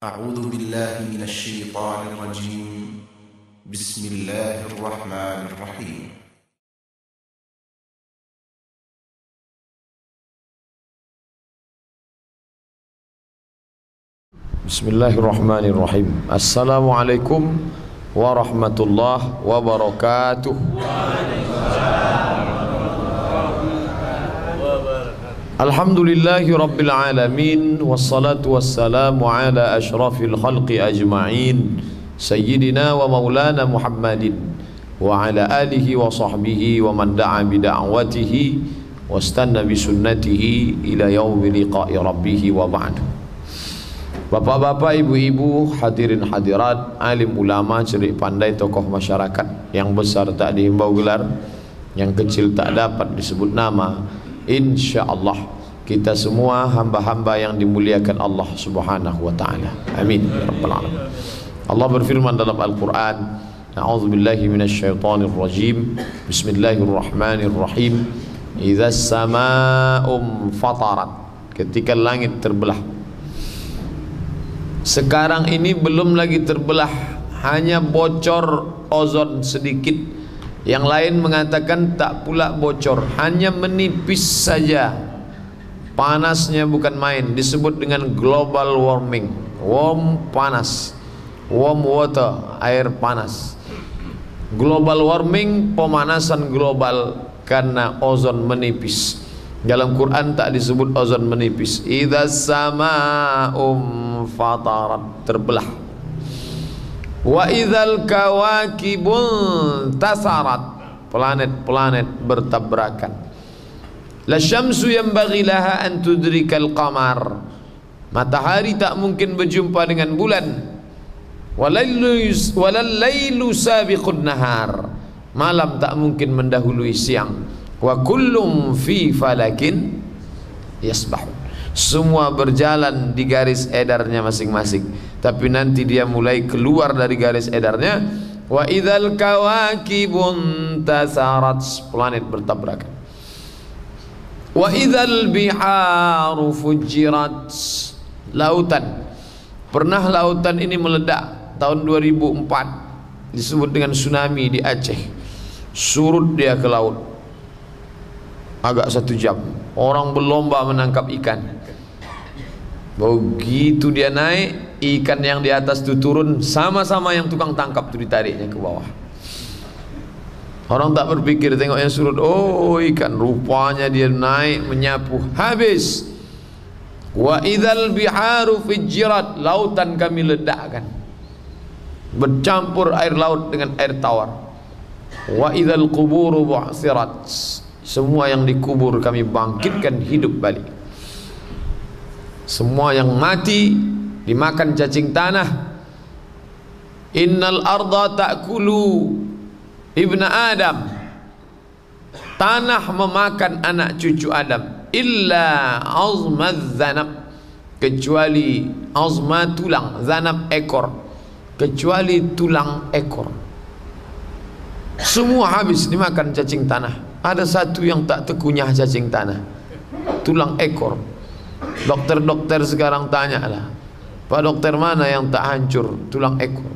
أعوذ بالله من الشيطان الرجيم. بسم الله الرحمن الرحيم. بسم الله الرحمن الرحيم. السلام عليكم ورحمة الله وبركاته. Alhamdulillahi Rabbil Alamin Wassalatu wassalamu ala ashrafil khalqi ajma'in Sayyidina wa maulana Muhammadin Wa ala alihi wa sahbihi wa man da'a bida'watihi Wa stanna bisunnatihi ila yaumi liqa'i rabbihi wa ba'du. Bapak-bapak, ibu-ibu, hadirin hadirat, alim ulama, cerik pandai, tokoh masyarakat Yang besar tak dihimbau gelar Yang kecil tak dapat disebut nama Insya Allah kita semua hamba-hamba yang dimuliakan Allah subhanahu wa ta'ala. Amin. Rabbal Alamin. Allah berfirman dalam Al-Quran A'udhu billahi minasyaitanir rajim. Bismillahirrahmanirrahim. Iza sama'um fatarat Ketika langit terbelah. Sekarang ini belum lagi terbelah. Hanya bocor ozon sedikit yang lain mengatakan tak pula bocor hanya menipis saja. Panasnya bukan main disebut dengan global warming. Warm panas warm water air panas. Global warming pemanasan global karena ozon menipis. Dalam Quran tak disebut ozon menipis. Idza sama'um fatarat terbelah wa idzal kawakibun tasarat. Planet-planet bertabrakan. La syamsu yanbaghi laha an tudrikal qamar. Matahari tak mungkin berjumpa dengan bulan. Walal lailu sabiqun nahar. Malam tak mungkin mendahului siang. Wa kullum fi falakin yasbahun. Semua berjalan di garis edarnya masing-masing tapi nanti dia mulai keluar dari garis edarnya. Wa idzal kawakibun tasarat. Planet bertabrakan. Wa idzal biharu fujirat. Lautan. Pernah lautan ini meledak tahun 2004 disebut dengan tsunami di Aceh. Surut dia ke laut. Agak satu jam. Orang berlomba menangkap ikan begitu dia naik ikan yang di atas itu turun sama-sama yang tukang tangkap itu ditariknya ke bawah. Orang tak berpikir tengok yang surut oh ikan rupanya dia naik menyapu habis. Wa idzal biharu fijirat lautan kami ledakkan. Bercampur air laut dengan air tawar. Wa idzal quburu bu'sirat semua yang dikubur kami bangkitkan hidup balik semua yang mati dimakan cacing tanah. Innal arda ta'kulu ibna adam. Tanah memakan anak cucu adam. Illa azmaz zanab. Kecuali azma tulang zanab ekor. Kecuali tulang ekor. Semua habis dimakan cacing tanah. Ada satu yang tak terkunyah cacing tanah. Tulang ekor Dokter-dokter sekarang tanya lah Pak dokter mana yang tak hancur tulang ekor?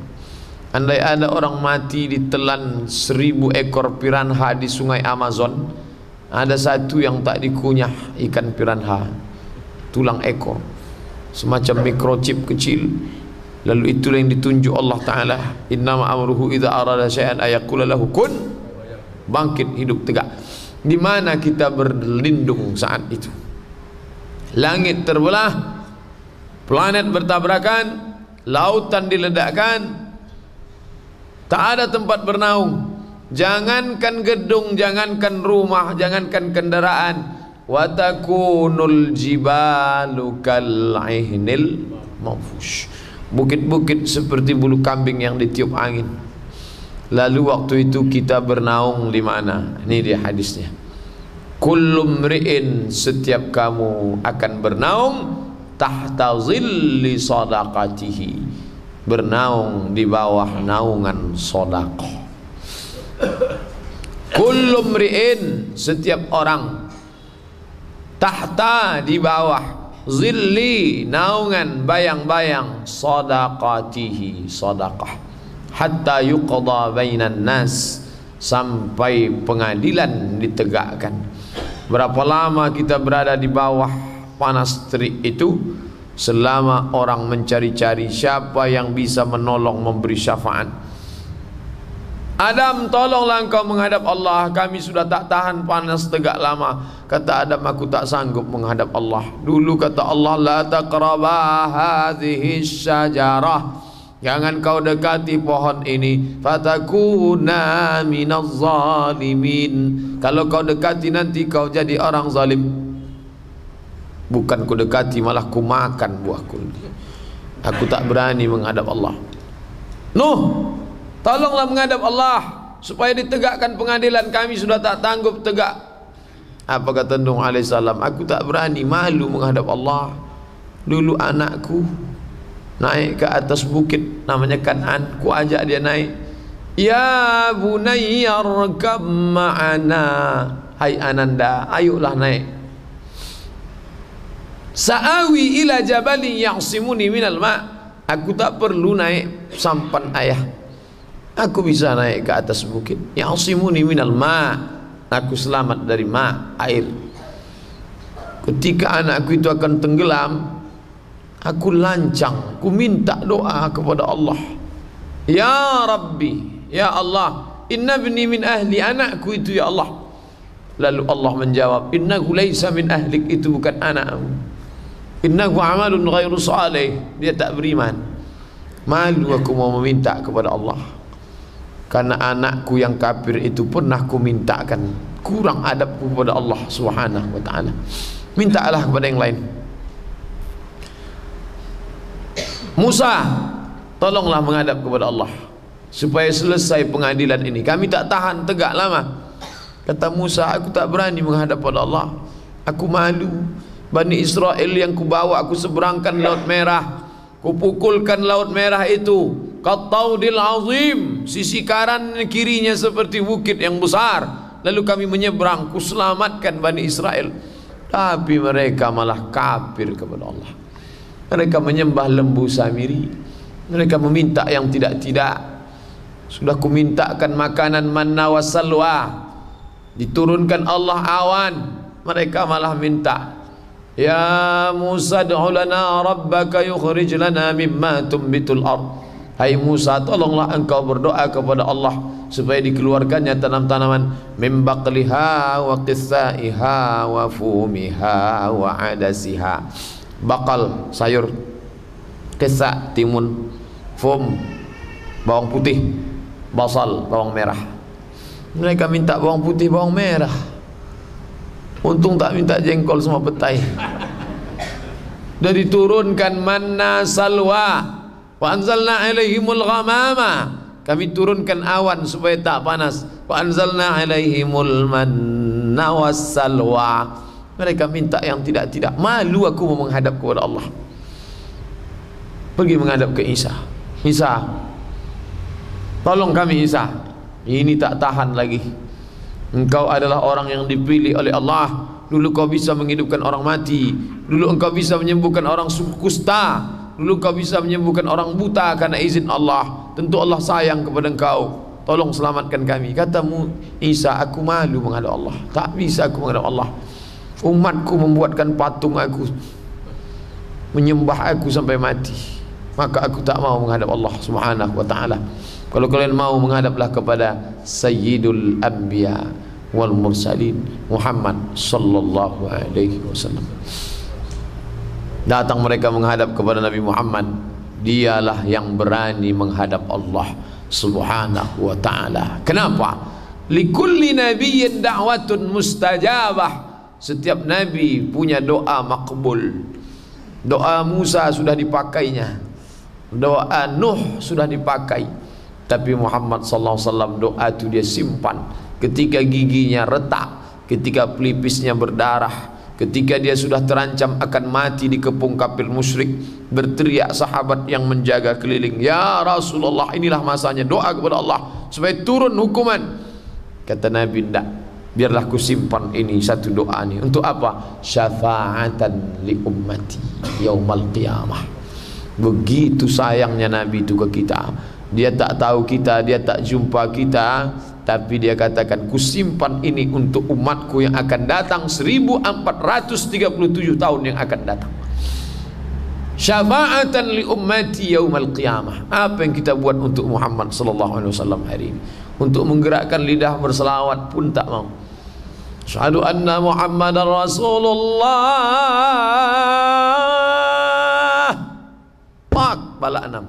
Andai ada orang mati ditelan seribu ekor piranha di sungai Amazon Ada satu yang tak dikunyah ikan piranha Tulang ekor. Semacam mikrochip kecil. Lalu itulah yang ditunjuk Allah Ta'ala Innama amruhu idha arada syai'an ayakula lahu kun Bangkit hidup tegak. Di mana kita berlindung saat itu langit terbelah planet bertabrakan lautan diledakkan tak ada tempat bernaung. Jangankan gedung jangankan rumah jangankan kendaraan watakunul jibalu kal'ihnil mawfush bukit-bukit seperti bulu kambing yang ditiup angin. Lalu waktu itu kita bernaung di mana? Ini dia hadisnya kullu mri'in setiap kamu akan bernaung tahta zilli sadaqatihi. Bernaung di bawah naungan sedekah kullu mri'in setiap orang tahta di bawah zilli naungan bayang-bayang sadaqatihi sadaqah hatta yuqda bainan nas sampai pengadilan ditegakkan berapa lama kita berada di bawah panas terik itu? Selama orang mencari-cari siapa yang bisa menolong memberi syafaat. Adam tolonglah engkau menghadap Allah. Kami sudah tak tahan panas tegak lama. Kata Adam aku tak sanggup menghadap Allah. Dulu kata Allah La taqrabah hadhihi syajarah Jangan kau dekati pohon ini Fatakuna minaz zalimin Kalau kau dekati nanti kau jadi orang zalim Bukan ku dekati malah ku makan buahku Aku tak berani menghadap Allah Nuh Tolonglah menghadap Allah supaya ditegakkan pengadilan kami sudah tak tanggup tegak. Apa kata Nuh alaihissalam? Aku tak berani malu menghadap Allah. Dulu anakku naik ke atas bukit namanya Kanan, ku ajak dia naik. Ya bunayya rkab ma'ana. Hai Ananda, ayolah naik. Sa'awi ila jabalin ya'simuni minal ma'. Aku tak perlu naik sampan ayah. Aku bisa naik ke atas bukit. Ya'simuni minal ma. Aku selamat dari ma, air. Ketika anakku itu akan tenggelam, aku lancang, aku minta doa kepada Allah. Ya Rabbi, ya Allah, inna bni min ahli anakku itu ya Allah. Lalu Allah menjawab, innahu laysa min ahlik itu bukan anakmu. Innahu amalun ghairu salih. Dia tak beriman. Malu aku mau meminta kepada Allah. Karena anakku yang kafir itu pernah ku mintakan kurang adabku kepada Allah Subhanahu wa taala. Mintalah kepada yang lain. Musa, tolonglah menghadap kepada Allah supaya selesai pengadilan ini. Kami tak tahan tegak lama. Kata Musa, aku tak berani menghadap kepada Allah. Aku malu. Bani Israel yang kubawa aku seberangkan laut merah. Kupukulkan laut merah itu Qattaudil azim Sisi kanan kirinya seperti bukit yang besar Lalu kami menyeberang Kuselamatkan Bani Israel Tapi mereka malah kafir kepada Allah Mereka menyembah lembu samiri. Mereka meminta yang tidak-tidak. Sudah kumintakan makanan manna wa salwa. Diturunkan Allah awan. Mereka malah minta Ya Musa du'ulana rabbaka yukhrij lana mimma tumbitul ardh Hai Musa tolonglah engkau berdoa kepada Allah supaya dikeluarkannya tanam-tanaman. Mim baqliha wa qissaiha wa fumiha wa adasiha bakal sayur kisah timun fum bawang putih basal bawang merah mereka minta bawang putih bawang merah untung tak minta jengkol semua petai dan diturunkan manna salwa Wa anzalna alaihimul ghamama. Kami turunkan awan supaya tak panas. Wa anzalna alaihimul manna wassalwa. Mereka minta yang tidak-tidak. Malu aku menghadap kepada Allah. Pergi menghadap ke Isa. Isa. Tolong kami Isa. Ini tak tahan lagi. Engkau adalah orang yang dipilih oleh Allah. Dulu kau bisa menghidupkan orang mati. Dulu engkau bisa menyembuhkan orang kusta. Dulu kau bisa menyembuhkan orang buta karena izin Allah. Tentu Allah sayang kepada engkau. Tolong selamatkan kami. Katamu Isa, aku malu menghadap Allah. Tak bisa aku menghadap Allah. Umatku membuatkan patung aku. Menyembah aku sampai mati. Maka aku tak mau menghadap Allah Subhanahu wa taala. Kalau kalian mau menghadaplah kepada Sayyidul Anbiya wal Mursalin Muhammad sallallahu alaihi wasallam. Datang mereka menghadap kepada Nabi Muhammad Dialah yang berani menghadap Allah Subhanahu wa ta'ala Kenapa? Likulli nabiyyin da'watun mustajabah Setiap Nabi punya doa makbul. Doa Musa sudah dipakainya. Doa Nuh sudah dipakai. Tapi Muhammad sallallahu alaihi wasallam doa itu dia simpan. Ketika giginya retak Ketika pelipisnya berdarah Ketika dia sudah terancam akan mati di kepung kafir musyrik Berteriak sahabat yang menjaga keliling Ya Rasulullah inilah masanya doa kepada Allah Supaya turun hukuman. Kata Nabi tidak biarlah ku simpan ini satu doa ini untuk apa? Syafaatan li ummati yaumal qiyamah. Begitu sayangnya nabi itu ke kita. Dia tak tahu kita dia tak jumpa kita. Tapi dia katakan ku simpan ini untuk umatku yang akan datang 1437 tahun yang akan datang. Syafaatan li ummati yaumal qiyamah. Apa yang kita buat untuk Muhammad sallallahu alaihi wasallam hari ini? Untuk menggerakkan lidah berselawat pun tak mau syahadu anna muhammadar rasulullah pak bala enam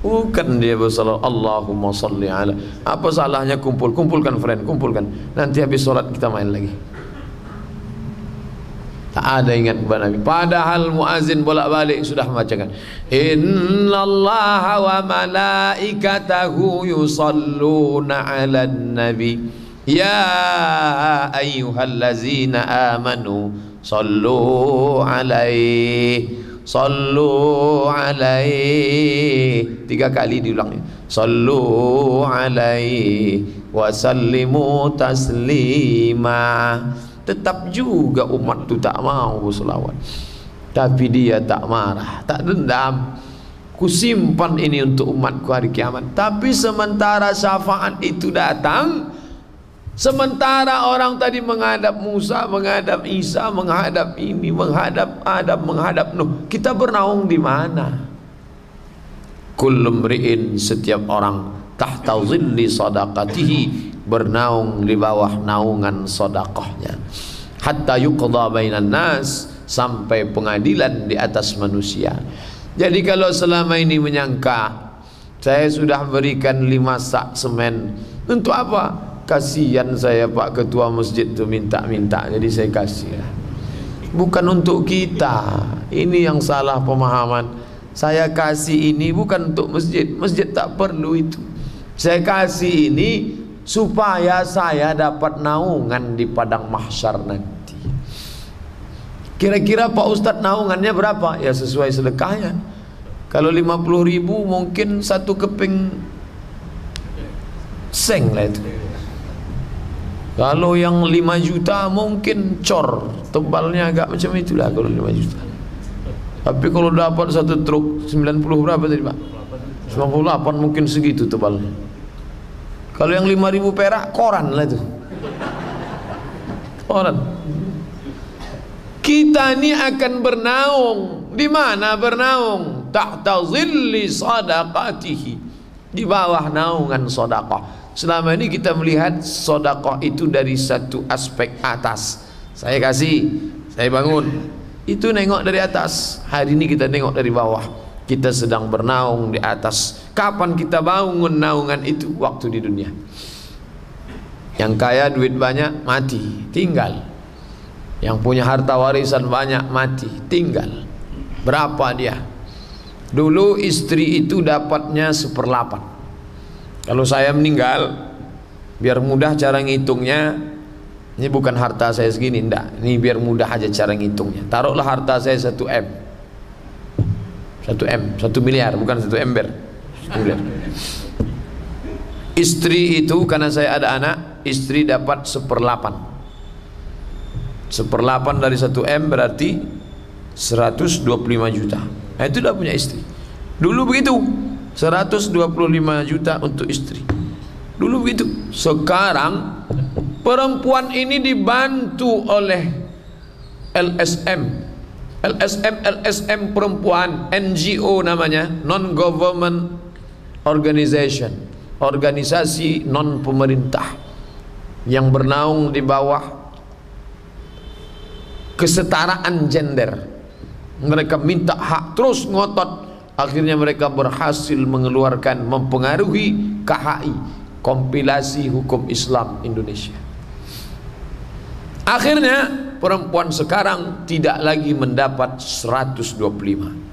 bukan dia bersalat Allahumma salli ala apa salahnya kumpul kumpulkan friend kumpulkan nanti habis solat kita main lagi Tak ada ingat kepada Nabi. Padahal muazin bolak-balik sudah membacakan. Innallaha wa malaikatahu yusalluna 'alan nabi. Ya ayyuhallazina amanu sallu 'alaihi Sallu alaihi Tiga kali diulang Sallu alaihi Wasallimu taslima tetap juga umat tu tak mau berselawat tapi dia tak marah tak dendam ku simpan ini untuk umatku hari kiamat tapi sementara syafaat itu datang sementara orang tadi menghadap Musa menghadap Isa menghadap ini menghadap Adam menghadap Nuh. Kita bernaung di mana? Kullu setiap orang tahta zilli sadaqatihi bernaung di bawah naungan sodakohnya. Hatta yuqda bainan nas sampai pengadilan di atas manusia. Jadi kalau selama ini menyangka saya sudah berikan lima sak semen untuk apa kasihan saya pak ketua masjid tu minta-minta jadi saya kasih bukan untuk kita ini yang salah pemahaman saya kasih ini bukan untuk masjid masjid tak perlu itu saya kasih ini supaya saya dapat naungan di padang mahsyar nanti. Kira-kira Pak Ustadz naungannya berapa? Ya sesuai sedekahnya. Kalau 50 ribu mungkin satu keping seng lah itu. Kalau yang 5 juta mungkin cor, tebalnya agak macam itulah kalau 5 juta. Tapi kalau dapat satu truk 90 berapa tadi Pak? 98 mungkin segitu tebalnya. Kalau yang 5000 perak koran lah itu. Koran. Kita ini akan bernaung. Di mana bernaung? Tahta zilli sadaqatihi. Di bawah naungan sedekah. Selama ini kita melihat sedekah itu dari satu aspek atas. Saya kasih, saya bangun. Itu nengok dari atas. Hari ini kita nengok dari bawah. Kita sedang bernaung di atas. Kapan kita bangun naungan itu? Waktu di dunia. Yang kaya duit banyak mati. Tinggal. Yang punya harta warisan banyak mati. Tinggal. Berapa dia? Dulu istri itu dapatnya seperlapan kalau saya meninggal biar mudah cara ngitungnya ini bukan harta saya segini enggak ini biar mudah aja cara ngitungnya taruhlah harta saya 1 M satu M, satu miliar, bukan satu ember. miliar. Istri itu karena saya ada anak, istri dapat seperlapan. Seperlapan dari satu M berarti 125 juta. Nah itu dah punya istri. Dulu begitu, 125 juta untuk istri. Dulu begitu. Sekarang perempuan ini dibantu oleh LSM LSM LSM perempuan NGO namanya non government organization organisasi non pemerintah yang bernaung di bawah kesetaraan gender mereka minta hak terus ngotot akhirnya mereka berhasil mengeluarkan mempengaruhi KHI kompilasi hukum Islam Indonesia. Akhirnya perempuan sekarang tidak lagi mendapat 125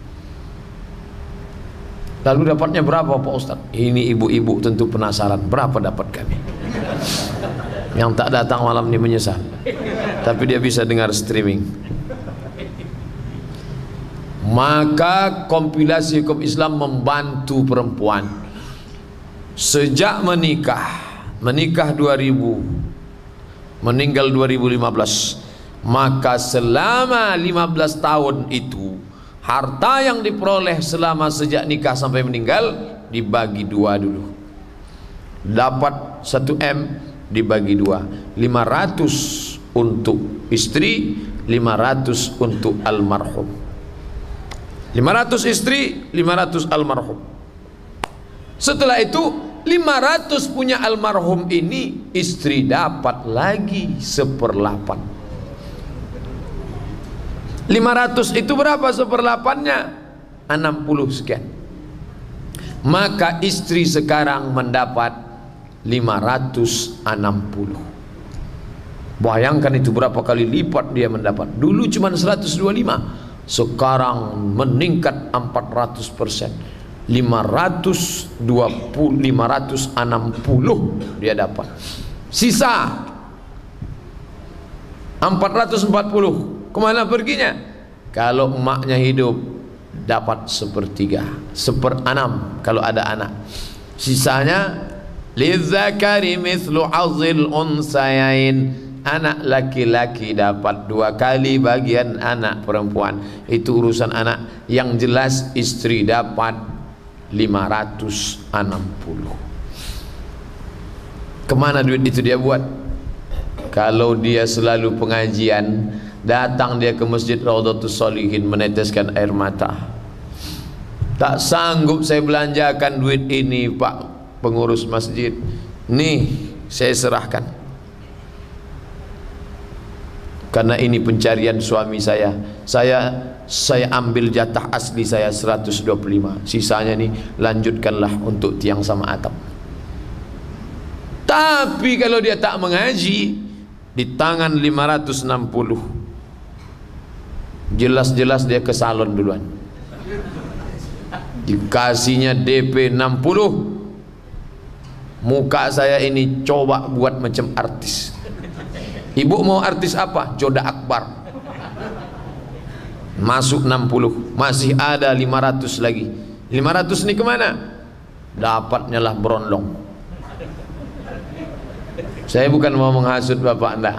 lalu dapatnya berapa Pak Ustaz? Ini ibu-ibu tentu penasaran berapa dapat kami? Yang tak datang malam ini menyesal. Tapi dia bisa dengar streaming maka kompilasi hukum Islam membantu perempuan. Sejak menikah menikah 2000 meninggal 2015 maka selama 15 tahun itu harta yang diperoleh selama sejak nikah sampai meninggal dibagi dua dulu. Dapat 1 M dibagi dua. 500 untuk istri 500 untuk almarhum 500 istri 500 almarhum. Setelah itu 500 punya almarhum ini istri dapat lagi seperlapan. 500 itu berapa seperlapannya? 60 sekian. Maka istri sekarang mendapat 560 Bayangkan itu berapa kali lipat dia mendapat. Dulu cuma 125, sekarang meningkat 400 persen. 520, 560 dia dapat. Sisa 440 ke mana perginya? Kalau emaknya hidup dapat sepertiga, seperenam kalau ada anak. Sisanya lizakari mithlu azil unsayain anak laki-laki dapat dua kali bagian anak perempuan. Itu urusan anak. Yang jelas istri dapat 560 kemana duit itu dia buat? Kalau dia selalu pengajian datang dia ke masjid Raudatul Solihin meneteskan air mata. Tak sanggup saya belanjakan duit ini pak pengurus masjid. Nih saya serahkan karena ini pencarian suami saya. Saya saya ambil jatah asli saya 125 sisanya ni lanjutkanlah untuk tiang sama atap. Tapi kalau dia tak mengaji di tangan 560 jelas-jelas dia ke salon duluan. Dikasihnya DP 60 muka saya ini coba buat macam artis Ibu mau artis apa? Joda Akbar. Masuk 60, masih ada 500 lagi. 500 ini ke mana? Dapatnya lah berondong. Saya bukan mau menghasut bapak anda,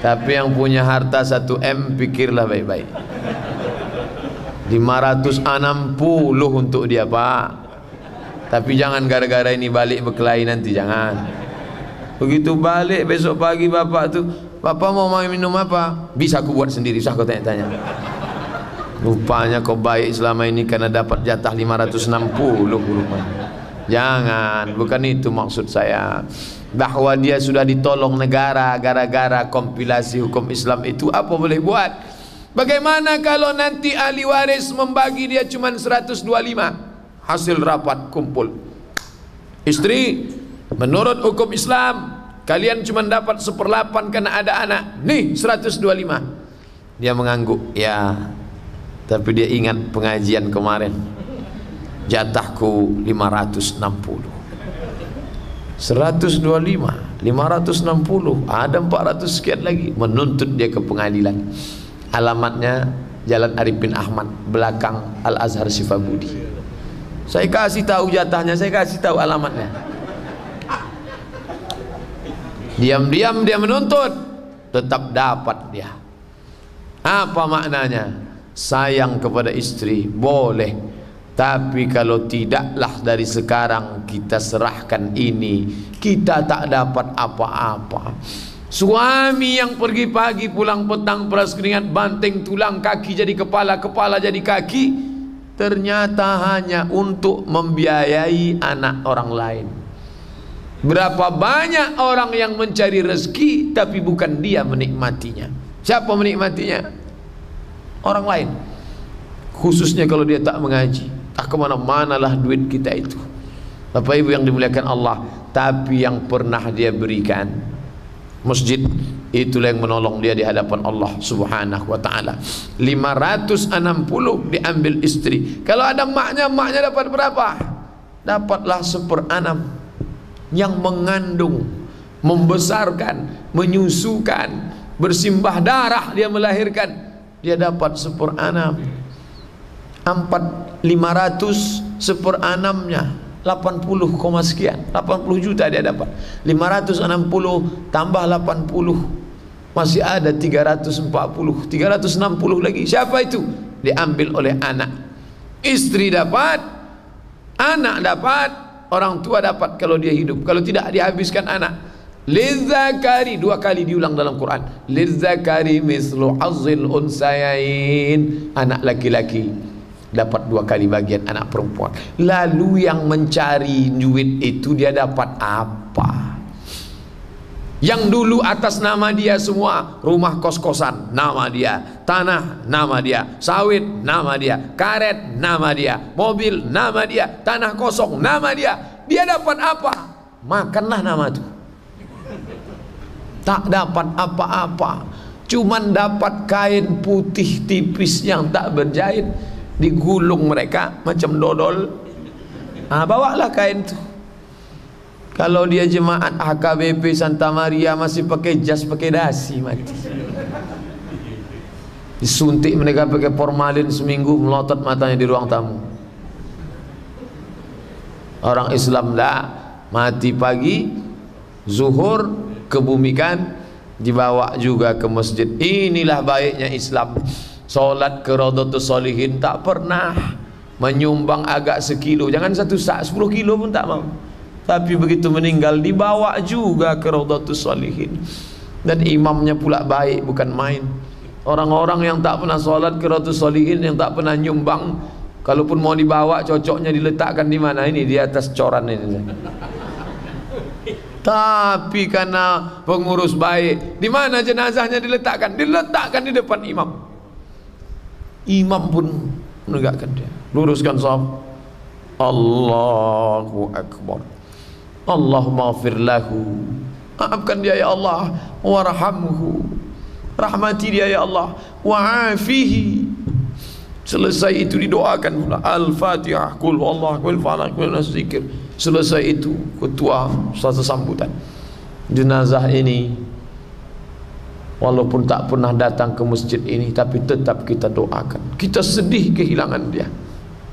tapi yang punya harta 1 M pikirlah baik-baik. 560 untuk dia pak. Tapi jangan gara-gara ini balik berkelahi nanti jangan. Begitu balik besok pagi bapak tu Bapak mau minum apa? Bisa aku buat sendiri, usah kau tanya-tanya. Rupanya kau baik selama ini karena dapat jatah 560 rupanya. Jangan, bukan itu maksud saya. Bahwa dia sudah ditolong negara gara-gara kompilasi hukum Islam itu apa boleh buat? Bagaimana kalau nanti ahli waris membagi dia cuma 125 hasil rapat kumpul. Istri menurut hukum Islam Kalian cuma dapat seperlapan karena ada anak. Nih 125. Dia mengangguk. Ya. Tapi dia ingat pengajian kemarin. Jatahku 560. 125, 560, ada 400 sekian lagi menuntut dia ke pengadilan. Alamatnya Jalan Arifin Ahmad belakang Al Azhar Sifabudi. Saya kasih tahu jatahnya, saya kasih tahu alamatnya. Diam-diam dia menuntut Tetap dapat dia. Apa maknanya? Sayang kepada istri Boleh. Tapi kalau tidaklah dari sekarang Kita serahkan ini. Kita tak dapat apa-apa. Suami yang pergi pagi pulang petang peras keringat banting tulang kaki jadi kepala kepala jadi kaki ternyata hanya untuk membiayai anak orang lain Berapa banyak orang yang mencari rezeki tapi bukan dia menikmatinya. Siapa menikmatinya? Orang lain. Khususnya kalau dia tak mengaji. Tak ke mana-mana lah duit kita itu. Bapak ibu yang dimuliakan Allah. Tapi yang pernah dia berikan. Masjid itulah yang menolong dia di hadapan Allah subhanahu wa ta'ala 560 diambil istri kalau ada maknya maknya dapat berapa dapatlah seperenam yang mengandung, membesarkan, menyusukan, bersimbah darah dia melahirkan, dia dapat seperenam. Empat lima ratus seperenamnya 80, sekian 80 juta dia dapat. 560 tambah 80 masih ada 340 360 lagi. Siapa itu? Diambil oleh anak. Istri dapat anak dapat orang tua dapat kalau dia hidup kalau tidak dihabiskan anak Lizzakari dua kali diulang dalam Quran. Lizzakari mislu azil unsayain anak laki-laki dapat dua kali bagian anak perempuan. Lalu yang mencari duit itu dia dapat apa? Yang dulu atas nama dia semua rumah kos-kosan nama dia, tanah nama dia, sawit nama dia, karet nama dia, mobil nama dia, tanah kosong nama dia. Dia dapat apa? Makanlah nama itu tak dapat apa-apa. Cuman dapat kain putih tipis yang tak berjahit. Digulung mereka macam dodol. Ah bawalah kain tu kalau dia jemaat HKBP Santa Maria masih pakai jas pakai dasi mati. Disuntik mereka pakai formalin seminggu melotot matanya di ruang tamu. Orang Islam dah mati pagi zuhur kebumikan dibawa juga ke masjid. Inilah baiknya Islam. Solat ke Raudatus Solihin tak pernah menyumbang agak sekilo. Jangan satu sak sepuluh kilo pun tak mau tapi begitu meninggal dibawa juga ke Raudatus Solihin dan imamnya pula baik bukan main. Orang-orang yang tak pernah solat ke Raudatus Solihin yang tak pernah nyumbang kalaupun mau dibawa cocoknya diletakkan di mana? Ini di atas coran ini. Tapi karena pengurus baik di mana jenazahnya diletakkan? Diletakkan di depan imam. Imam pun menegakkan dia. Luruskan sahab Allahu Akbar Allahumma gfir lahu. Maafkan dia ya Allah. Warhamhu. Rahmati dia ya Allah. Wa'afihi. Selesai itu didoakan pula. Al-fatihah. Kul wallah kul falak kul zikir. Selesai itu ketua suatu sambutan. Jenazah ini walaupun tak pernah datang ke masjid ini tapi tetap kita doakan. Kita sedih kehilangan dia.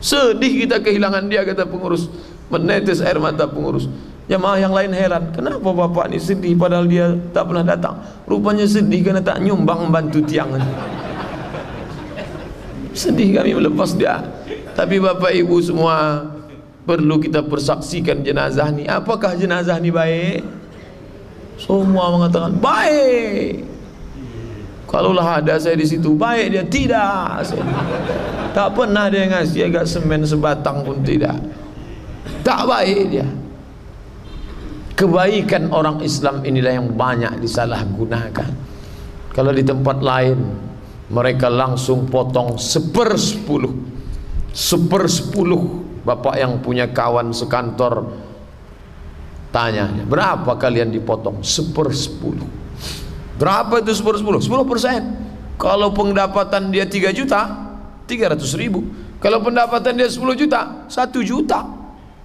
Sedih kita kehilangan dia kata pengurus. Menetes air mata pengurus jemaah yang lain heran kenapa bapak ini sedih padahal dia tak pernah datang? Rupanya sedih karena tak nyumbang membantu tiang. Sedih kami melepas dia. Tapi bapak ibu semua perlu kita persaksikan jenazah ni. Apakah jenazah ni baik? Semua mengatakan baik. Kalaulah ada saya di situ baik dia. Tidak. Saya, tak pernah dia ngasih agak semen sebatang pun tidak. Tak baik dia kebaikan orang Islam inilah yang banyak disalahgunakan. Kalau di tempat lain mereka langsung potong seper sepuluh seper sepuluh Bapak yang punya kawan sekantor tanya berapa kalian dipotong? Seper sepuluh berapa itu seper sepuluh persen. Kalau pendapatan dia tiga juta tiga ratus ribu. Kalau pendapatan dia sepuluh juta satu juta.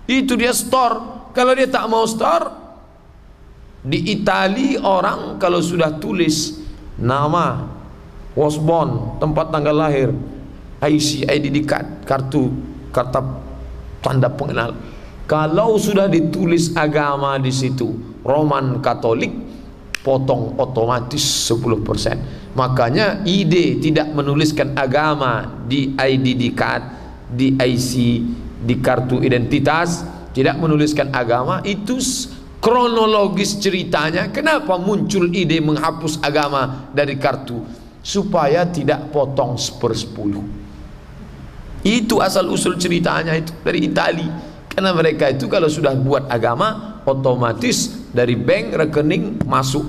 Itu dia store. Kalau dia tak mau store di Itali orang kalau sudah tulis nama wasbon tempat tanggal lahir IC ID card kartu kartu tanda pengenal. Kalau sudah ditulis agama di situ Roman Katolik potong otomatis 10% makanya ide tidak menuliskan agama di ID card di IC di kartu identitas tidak menuliskan agama itu kronologis ceritanya kenapa muncul ide menghapus agama dari kartu supaya tidak potong sepersepuluh itu asal usul ceritanya itu dari Itali. Karena mereka itu kalau sudah buat agama otomatis dari bank rekening masuk.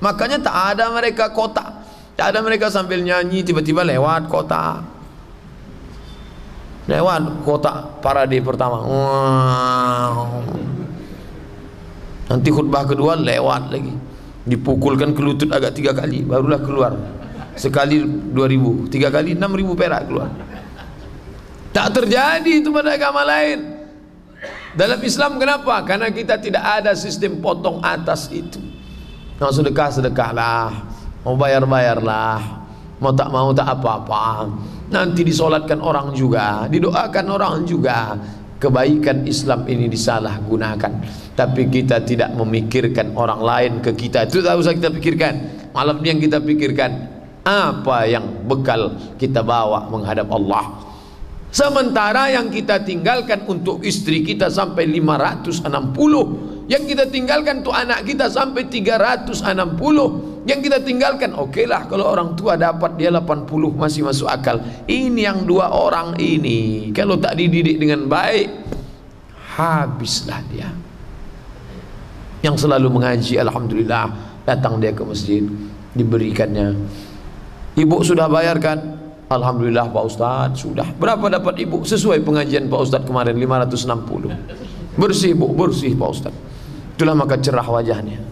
Makanya tak ada mereka kota. Tak ada mereka sambil nyanyi tiba-tiba lewat kota. Lewat kota parade pertama. Wow. Nanti khutbah kedua lewat lagi. Dipukulkan ke lutut agak tiga kali barulah keluar. Sekali dua ribu, tiga kali enam ribu perak keluar. Tak terjadi itu pada agama lain. Dalam Islam kenapa? Karena kita tidak ada sistem potong atas itu. Mau sedekah sedekahlah, mau bayar bayarlah, mau tak mau tak apa-apa. Nanti disolatkan orang juga, didoakan orang juga. Kebaikan Islam ini disalahgunakan. Tapi kita tidak memikirkan orang lain ke kita. Itu tak usah kita pikirkan. Malam ini yang kita pikirkan apa yang bekal kita bawa menghadap Allah? Sementara yang kita tinggalkan untuk istri kita sampai 560 yang kita tinggalkan untuk anak kita sampai 360 yang kita tinggalkan oke okay lah kalau orang tua dapat dia 80 masih masuk akal. Ini yang dua orang ini kalau tak dididik dengan baik habislah dia. Yang selalu mengaji Alhamdulillah datang dia ke masjid diberikannya. Ibu sudah bayarkan? Alhamdulillah Pak Ustadz sudah. Berapa dapat ibu? Sesuai pengajian Pak Ustadz kemarin 560 bersih ibu bersih Pak Ustadz itulah maka cerah wajahnya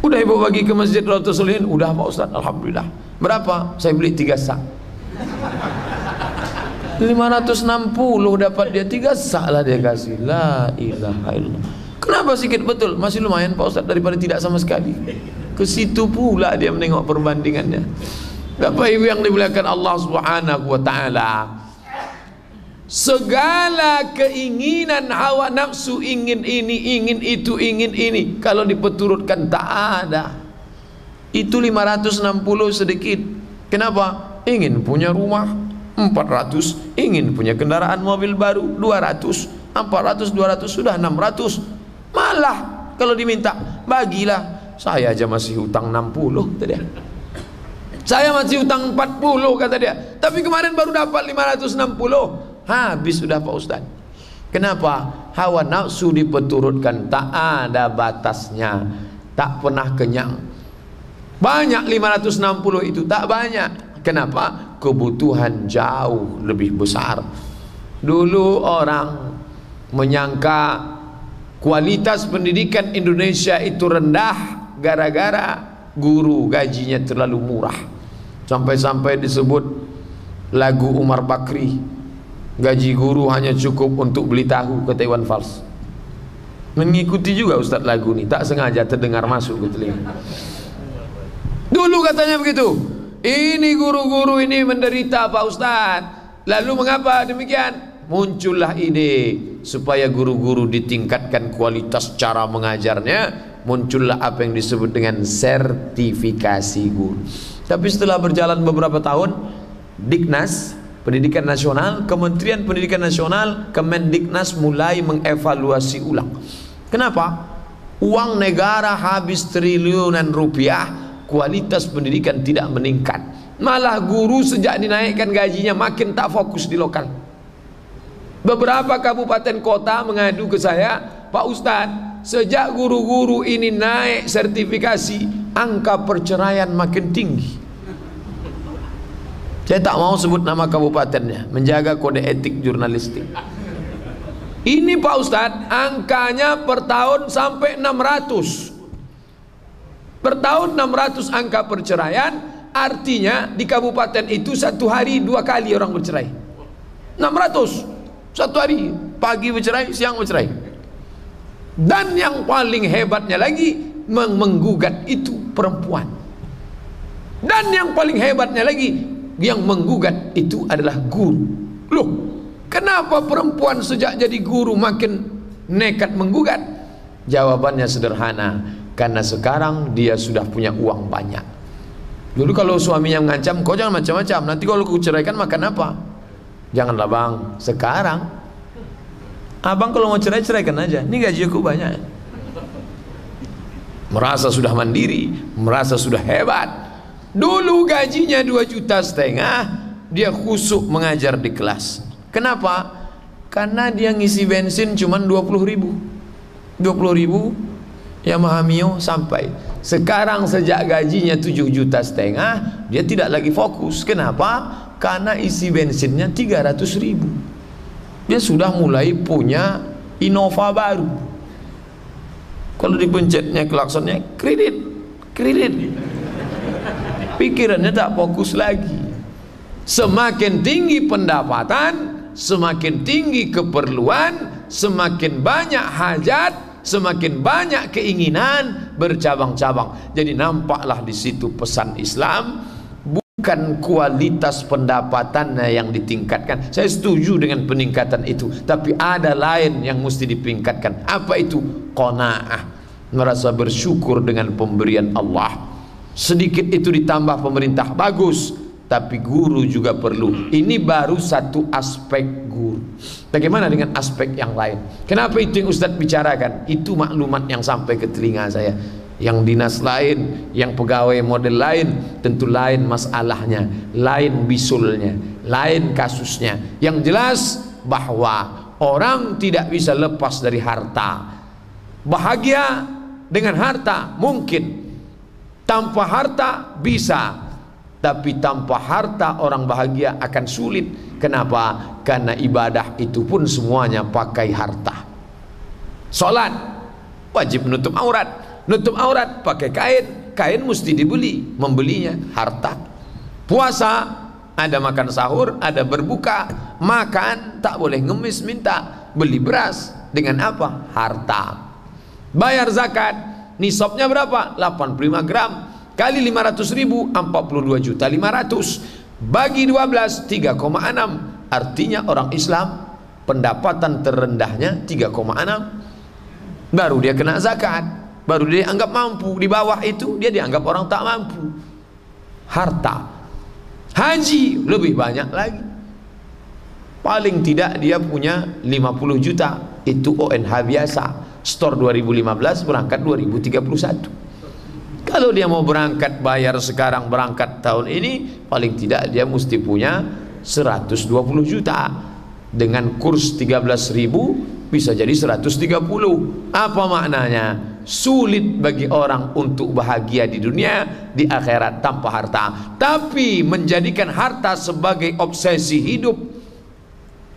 udah ibu bagi ke masjid Ratul Solihin udah Pak Ustaz. Alhamdulillah. Berapa? Saya beli tiga sak. 560 dapat dia. Tiga sak lah dia kasih. La ilaha illallah. Kenapa sedikit betul. Masih lumayan Pak Ustaz daripada tidak sama sekali. Ke situ pula dia menengok perbandingannya. Bapak Ibu yang dimuliakan Allah Subhanahu wa taala segala keinginan hawa nafsu ingin ini ingin itu ingin ini kalau dipeturutkan tak ada. Itu 560 sedikit. Kenapa? Ingin punya rumah 400 ingin punya kendaraan mobil baru 200 400 200 sudah 600 malah kalau diminta bagilah. Saya aja masih hutang 60 tadi saya masih hutang 40 kata dia. Tapi kemarin baru dapat 560 habis sudah Pak Ustaz. Kenapa? Hawa nafsu dipeturutkan tak ada batasnya. Tak pernah kenyang. Banyak 560 itu tak banyak. Kenapa? Kebutuhan jauh lebih besar. Dulu orang menyangka kualitas pendidikan Indonesia itu rendah gara-gara guru gajinya terlalu murah. Sampai-sampai disebut lagu Umar Bakri gaji guru hanya cukup untuk beli tahu ke Taiwan Fals mengikuti juga Ustaz lagu ni tak sengaja terdengar masuk ke telinga. Dulu katanya begitu ini guru-guru ini menderita Pak Ustaz lalu mengapa demikian? Muncullah ide supaya guru-guru ditingkatkan kualitas cara mengajarnya. Muncullah apa yang disebut dengan sertifikasi guru. Tapi setelah berjalan beberapa tahun Diknas Pendidikan Nasional, Kementerian Pendidikan Nasional, Kemendiknas mulai mengevaluasi ulang. Kenapa? Uang negara habis triliunan rupiah, kualitas pendidikan tidak meningkat. Malah guru sejak dinaikkan gajinya makin tak fokus di lokal. Beberapa kabupaten kota mengadu ke saya, Pak Ustadz, sejak guru-guru ini naik sertifikasi, angka perceraian makin tinggi. Saya tak mau sebut nama kabupatennya, menjaga kode etik jurnalistik. Ini Pak Ustadz, angkanya per tahun sampai 600. Per tahun 600 angka perceraian, artinya di kabupaten itu satu hari dua kali orang bercerai. 600 satu hari, pagi bercerai, siang bercerai. Dan yang paling hebatnya lagi menggugat itu perempuan. Dan yang paling hebatnya lagi yang menggugat itu adalah guru. Loh kenapa perempuan sejak jadi guru makin nekat menggugat? Jawabannya sederhana karena sekarang dia sudah punya uang banyak. Dulu kalau suaminya mengancam kau jangan macam-macam nanti kalau aku ceraikan makan apa? Janganlah bang sekarang. Abang kalau mau cerai ceraikan aja ini gaji aku banyak. Merasa sudah mandiri merasa sudah hebat Dulu gajinya 2 juta setengah Dia khusuk mengajar di kelas. Kenapa? Karena dia ngisi bensin cuma 20 ribu. 20 ribu Yamaha Mio sampai. Sekarang sejak gajinya 7 juta setengah Dia tidak lagi fokus. Kenapa? Karena isi bensinnya 300 ribu. Dia sudah mulai punya Innova baru. Kalau dipencetnya klaksonnya Kredit Kredit pikirannya tak fokus lagi. Semakin tinggi pendapatan semakin tinggi keperluan semakin banyak hajat semakin banyak keinginan bercabang-cabang. Jadi nampaklah di situ pesan Islam bukan kualitas pendapatannya yang ditingkatkan. Saya setuju dengan peningkatan itu tapi ada lain yang mesti ditingkatkan. Apa itu? Qanaah. Merasa bersyukur dengan pemberian Allah sedikit itu ditambah pemerintah bagus tapi guru juga perlu ini baru satu aspek guru bagaimana dengan aspek yang lain kenapa itu yang Ustadz bicarakan itu maklumat yang sampai ke telinga saya yang dinas lain, yang pegawai model lain, tentu lain masalahnya, lain bisulnya, lain kasusnya. Yang jelas bahwa orang tidak bisa lepas dari harta. Bahagia dengan harta mungkin. Tanpa harta bisa. Tapi tanpa harta orang bahagia akan sulit. Kenapa? Karena ibadah itu pun semuanya pakai harta. Salat wajib menutup aurat nutup aurat pakai kain kain mesti dibeli membelinya harta puasa ada makan sahur ada berbuka makan tak boleh ngemis minta beli beras dengan apa harta bayar zakat nisabnya berapa? 85 gram. Kali 500 ribu 42 juta 500 bagi 12 3,6 artinya orang Islam pendapatan terendahnya 3,6 baru dia kena zakat. Baru dia anggap mampu. Di bawah itu dia dianggap orang tak mampu. Harta. Haji lebih banyak lagi. Paling tidak dia punya 50 juta. Itu ONH biasa store 2015 berangkat 2031 kalau dia mau berangkat bayar sekarang berangkat tahun ini paling tidak dia mesti punya 120 juta. Dengan kurs 13 ribu bisa jadi 130 apa maknanya? Sulit bagi orang untuk bahagia di dunia di akhirat tanpa harta. Tapi menjadikan harta sebagai obsesi hidup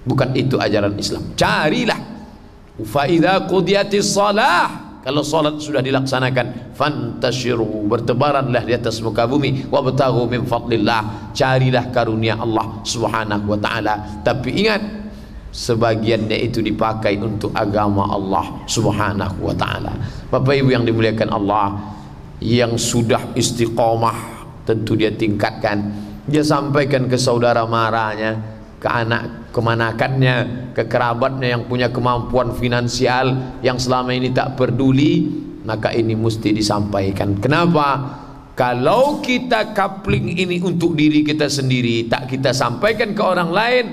bukan itu ajaran Islam. Carilah fa idza qudiyatis salah kalau salat sudah dilaksanakan fantashiru bertebaranlah di atas muka bumi wabtaghu min fadlillah carilah karunia Allah Subhanahu wa taala tapi ingat sebagiannya itu dipakai untuk agama Allah Subhanahu wa taala. Bapak Ibu yang dimuliakan Allah, yang sudah istiqomah tentu dia tingkatkan. Dia sampaikan ke saudara marahnya, ke anak kemanakannya, ke kerabatnya yang punya kemampuan finansial yang selama ini tak peduli, maka ini mesti disampaikan. Kenapa? Kalau kita coupling ini untuk diri kita sendiri, tak kita sampaikan ke orang lain,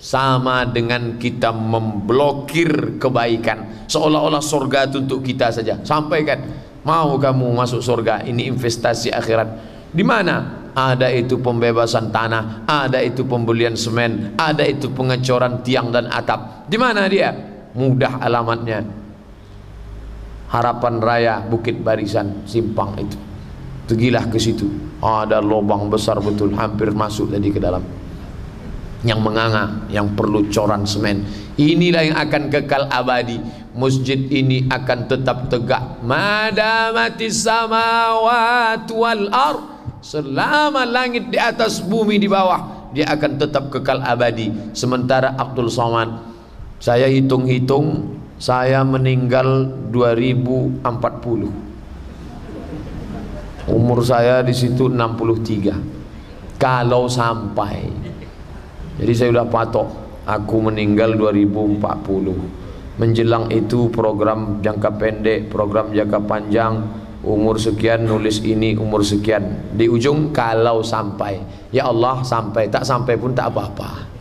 sama dengan kita memblokir kebaikan. Seolah-olah surga itu untuk kita saja. Sampaikan mau kamu masuk surga ini investasi akhirat. Di mana ada itu pembebasan tanah ada itu pembelian semen ada itu pengecoran tiang dan atap. Di mana dia? Mudah alamatnya. Harapan raya bukit barisan simpang itu. Pergilah ke situ. Ada lubang besar betul hampir masuk tadi ke dalam. Yang menganga yang perlu coran semen. Inilah yang akan kekal abadi. Masjid ini akan tetap tegak. Madamati samawat wal ar selama langit di atas bumi di bawah dia akan tetap kekal abadi. Sementara Abdul Somad saya hitung-hitung saya meninggal 2040 umur saya di situ 63 kalau sampai. Jadi saya sudah patok aku meninggal 2040 menjelang itu program jangka pendek program jangka panjang umur sekian nulis ini umur sekian. Di ujung kalau sampai. Ya Allah sampai. Tak sampai pun tak apa-apa.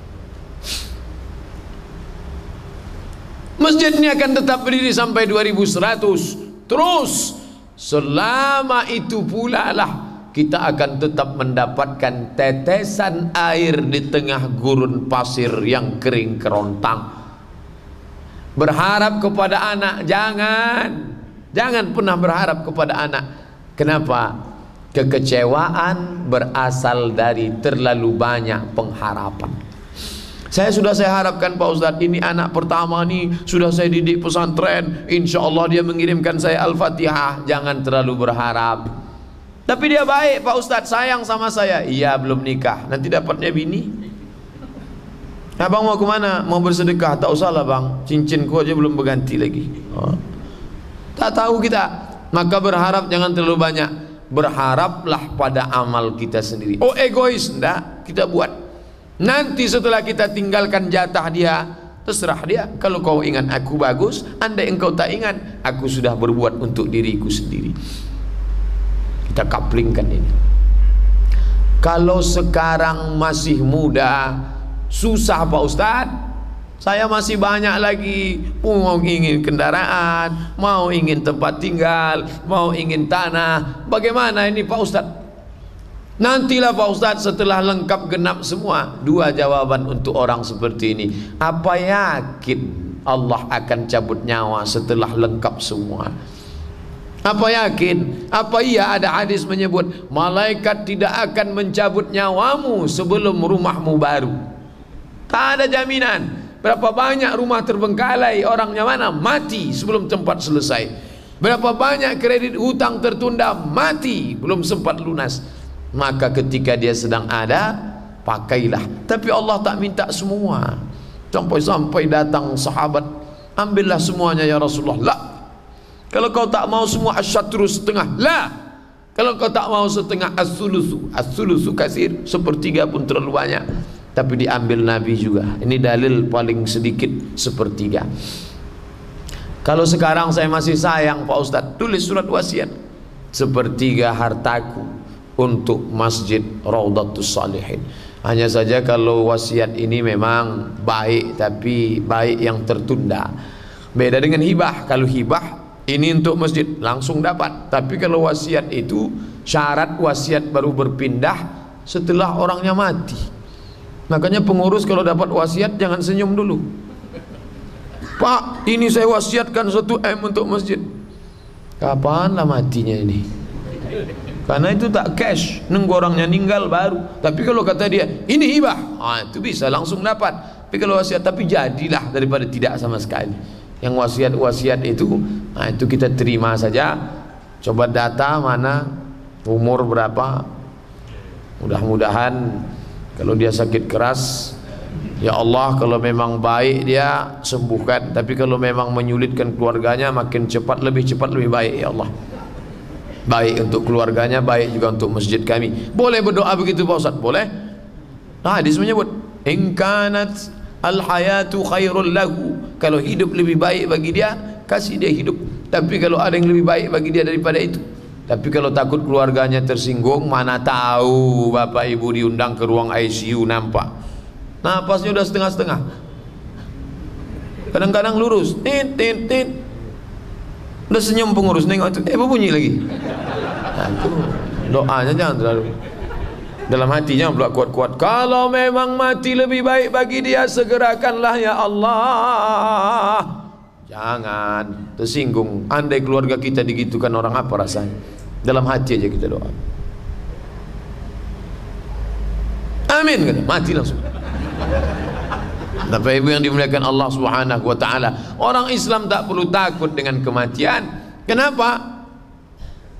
Masjid ini akan tetap berdiri sampai 2100 terus selama itu pula lah kita akan tetap mendapatkan tetesan air di tengah gurun pasir yang kering kerontang. Berharap kepada anak jangan jangan pernah berharap kepada anak. Kenapa? Kekecewaan berasal dari terlalu banyak pengharapan. Saya sudah saya harapkan Pak Ustadz ini anak pertama nih sudah saya didik pesantren. Insya Allah dia mengirimkan saya Al-Fatihah. Jangan terlalu berharap. Tapi dia baik Pak Ustadz sayang sama saya. Iya belum nikah. Nanti dapatnya bini. Abang mau ke mana? Mau bersedekah? Tak usah lah bang Cincinku aja belum berganti lagi. Oh. Tak tahu kita. Maka berharap jangan terlalu banyak. Berharaplah pada amal kita sendiri. Oh egois. Enggak kita buat. Nanti setelah kita tinggalkan jatah dia terserah dia. Kalau kau ingat aku bagus andai engkau tak ingat aku sudah berbuat untuk diriku sendiri. Kita kaplingkan ini. Kalau sekarang masih muda susah Pak Ustadz saya masih banyak lagi mau ingin kendaraan, mau ingin tempat tinggal, mau ingin tanah. Bagaimana ini Pak Ustaz? Nantilah Pak Ustaz setelah lengkap genap semua. Dua jawaban untuk orang seperti ini. Apa yakin Allah akan cabut nyawa setelah lengkap semua? Apa yakin? Apa iya ada hadis menyebut malaikat tidak akan mencabut nyawamu sebelum rumahmu baru? Tak ada jaminan. Berapa banyak rumah terbengkalai orangnya mana? Mati sebelum tempat selesai. Berapa banyak kredit hutang tertunda mati belum sempat lunas. Maka ketika dia sedang ada, pakailah. Tapi Allah tak minta semua. Sampai-sampai datang sahabat, ambillah semuanya ya Rasulullah. La. Kalau kau tak mau semua asyatru setengah, la. Kalau kau tak mau setengah as-sulusu, as-sulusu kasir, sepertiga pun terlalu banyak tapi diambil Nabi juga. Ini dalil paling sedikit sepertiga. Kalau sekarang saya masih sayang Pak Ustadz tulis surat wasiat. Sepertiga hartaku untuk masjid Raudatus Salihin. Hanya saja kalau wasiat ini memang baik tapi baik yang tertunda. Beda dengan hibah. Kalau hibah ini untuk masjid langsung dapat. Tapi kalau wasiat itu syarat wasiat baru berpindah setelah orangnya mati Makanya pengurus kalau dapat wasiat jangan senyum dulu. Pak, ini saya wasiatkan satu M untuk masjid. Kapan lah matinya ini? Karena itu tak cash, nunggu orangnya meninggal baru. Tapi kalau kata dia, ini hibah, ah, itu bisa langsung dapat. Tapi kalau wasiat, tapi jadilah daripada tidak sama sekali. Yang wasiat-wasiat itu, nah itu kita terima saja. Coba data mana, umur berapa. Mudah-mudahan kalau dia sakit keras Ya Allah kalau memang baik dia sembuhkan. Tapi kalau memang menyulitkan keluarganya Makin cepat lebih cepat lebih baik Ya Allah. Baik untuk keluarganya Baik juga untuk masjid kami. Boleh berdoa begitu Pak Ustaz? Boleh? Nah hadis menyebut Inkanat al-hayatu khairul lahu. Kalau hidup lebih baik bagi dia Kasih dia hidup. Tapi kalau ada yang lebih baik bagi dia daripada itu tapi kalau takut keluarganya tersinggung, mana tahu bapak ibu diundang ke ruang ICU nampak. Napasnya udah setengah-setengah. Kadang-kadang lurus, tit tit tit. Udah senyum pengurus nengok itu, eh bunyi lagi. Nah, itu doanya jangan terlalu dalam hatinya pula kuat-kuat. Kalau memang mati lebih baik bagi dia, segerakanlah ya Allah. Jangan tersinggung. Andai keluarga kita digitukan orang apa rasanya? Dalam hati aja kita doa. Amin kata. Mati langsung. Tapi ibu yang dimuliakan Allah Subhanahu wa taala, orang Islam tak perlu takut dengan kematian. Kenapa?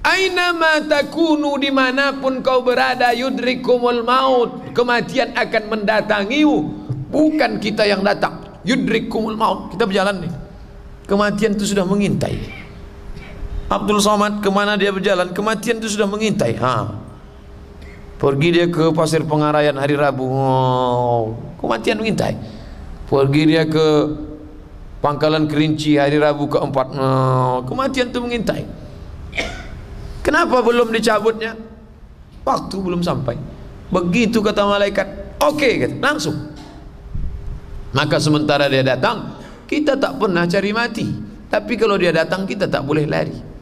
Aina ma takunu dimanapun kau berada yudrikumul maut kematian akan mendatangimu bukan kita yang datang yudrikumul maut kita berjalan nih kematian itu sudah mengintai Abdul Somad ke mana dia berjalan? Kematian itu sudah mengintai. Ha. pergi dia ke pasir pengarayan hari Rabu. Oh, kematian mengintai. Pergi dia ke pangkalan kerinci hari Rabu keempat. Oh, kematian itu mengintai. Kenapa belum dicabutnya? Waktu belum sampai. Begitu kata malaikat. Oke okay, langsung. Maka sementara dia datang kita tak pernah cari mati. Tapi kalau dia datang kita tak boleh lari